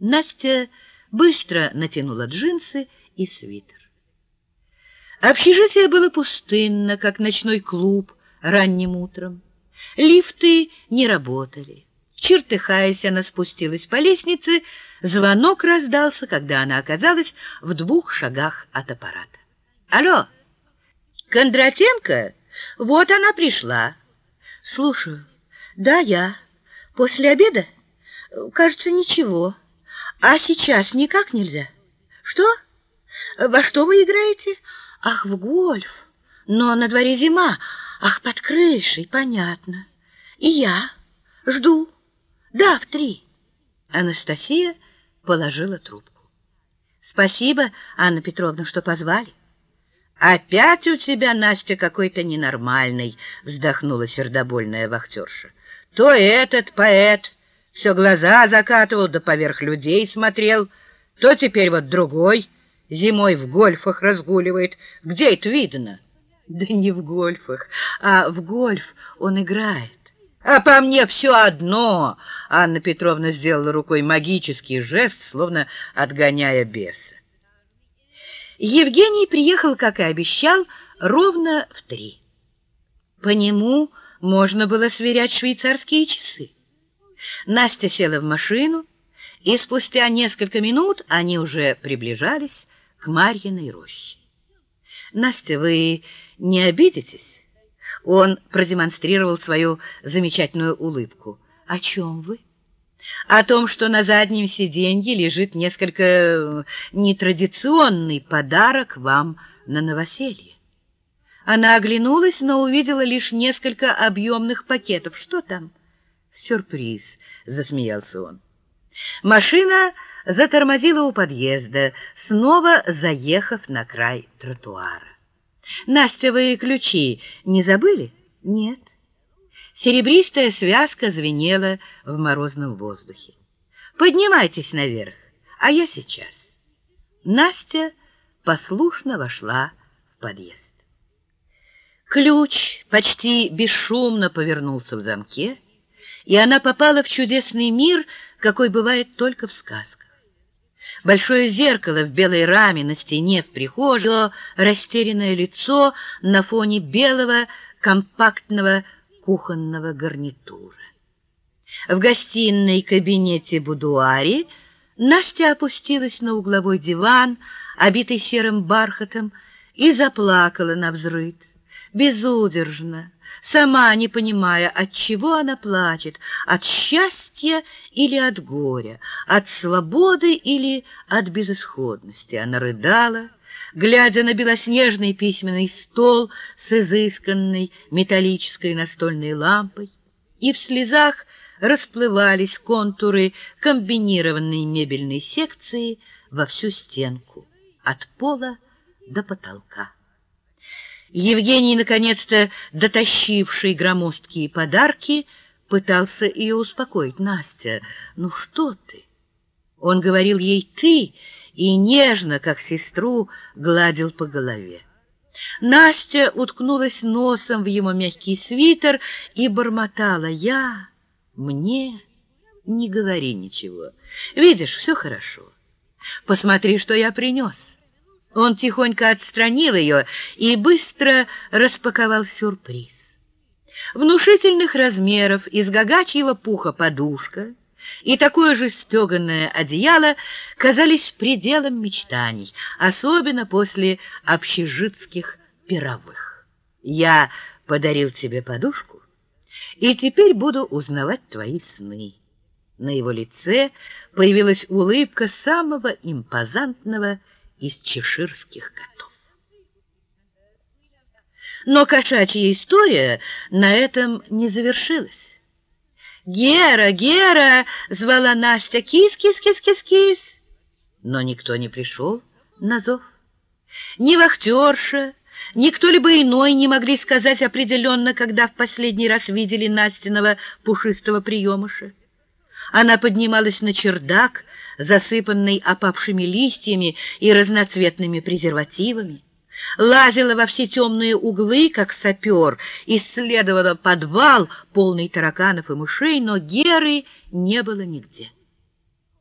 Настя быстро натянула джинсы и свитер. Общежитие было пустынно, как ночной клуб ранним утром. Лифты не работали. Чертыхаясь, она спустилась по лестнице. Звонок раздался, когда она оказалась в двух шагах от аппарата. «Алло! Кондратенко? Вот она пришла!» «Слушаю. Да, я. После обеда? Кажется, ничего. А сейчас никак нельзя. Что? Во что вы играете? Ах, в гольф. Но на дворе зима. Ах, под крышей, понятно. И я жду. Да, в три. Анастасия положила трубку. Спасибо, Анна Петровна, что позвали. Опять у тебя, Настя, какой-то ненормальный, вздохнула сердобольная вахтерша. То этот поэт все глаза закатывал, да поверх людей смотрел, то теперь вот другой зимой в гольфах разгуливает. Где это видно? Да не в гольфах, а в гольф он играет. А по мне все одно. Анна Петровна сделала рукой магический жест, словно отгоняя беса. Евгений приехал, как и обещал, ровно в три. По нему можно было сверять швейцарские часы. Настя села в машину, и спустя несколько минут они уже приближались к Марьиной роще. «Настя, вы не обидитесь?» Он продемонстрировал свою замечательную улыбку. «О чем вы?» «О том, что на заднем сиденье лежит несколько э, нетрадиционный подарок вам на новоселье». Она оглянулась, но увидела лишь несколько объемных пакетов. «Что там?» «Сюрприз», — засмеялся он. Машина затормозила у подъезда, снова заехав на край тротуара. «Настя, вы ключи не забыли?» «Нет». Серебристая связка звенела в морозном воздухе. «Поднимайтесь наверх, а я сейчас». Настя послушно вошла в подъезд. Ключ почти бесшумно повернулся в замке, и она попала в чудесный мир, какой бывает только в сказках. Большое зеркало в белой раме на стене в прихожей, растерянное лицо на фоне белого компактного кухонного гарнитура. В гостиной кабинете будуаре Настя опустилась на угловой диван, обитый серым бархатом, и заплакала на взрыд безудержно, сама не понимая, от чего она плачет, от счастья или от горя, от свободы или от безысходности. Она рыдала, глядя на белоснежный письменный стол с изысканной металлической настольной лампой, и в слезах расплывались контуры комбинированной мебельной секции во всю стенку, от пола до потолка. Евгений, наконец-то дотащивший громоздкие подарки, пытался ее успокоить. «Настя, ну что ты?» Он говорил ей «ты» и нежно, как сестру, гладил по голове. Настя уткнулась носом в его мягкий свитер и бормотала «Я, мне, не говори ничего. Видишь, все хорошо. Посмотри, что я принес». Он тихонько отстранил ее и быстро распаковал сюрприз. Внушительных размеров из гагачьего пуха подушка и такое же стеганое одеяло казались пределом мечтаний, особенно после общежитских пировых. «Я подарил тебе подушку, и теперь буду узнавать твои сны». На его лице появилась улыбка самого импозантного из чеширских котов. Но кошачья история на этом не завершилась. «Гера, Гера!» — звала Настя. «Кис-кис-кис-кис-кис!» Но никто не пришел на зов. Ни вахтерша, ни кто-либо иной не могли сказать определенно, когда в последний раз видели Настиного пушистого приемыша. Она поднималась на чердак, засыпанный опавшими листьями и разноцветными презервативами, лазила во все темные углы, как сапер, исследовала подвал, полный тараканов и мышей, но Геры не было нигде.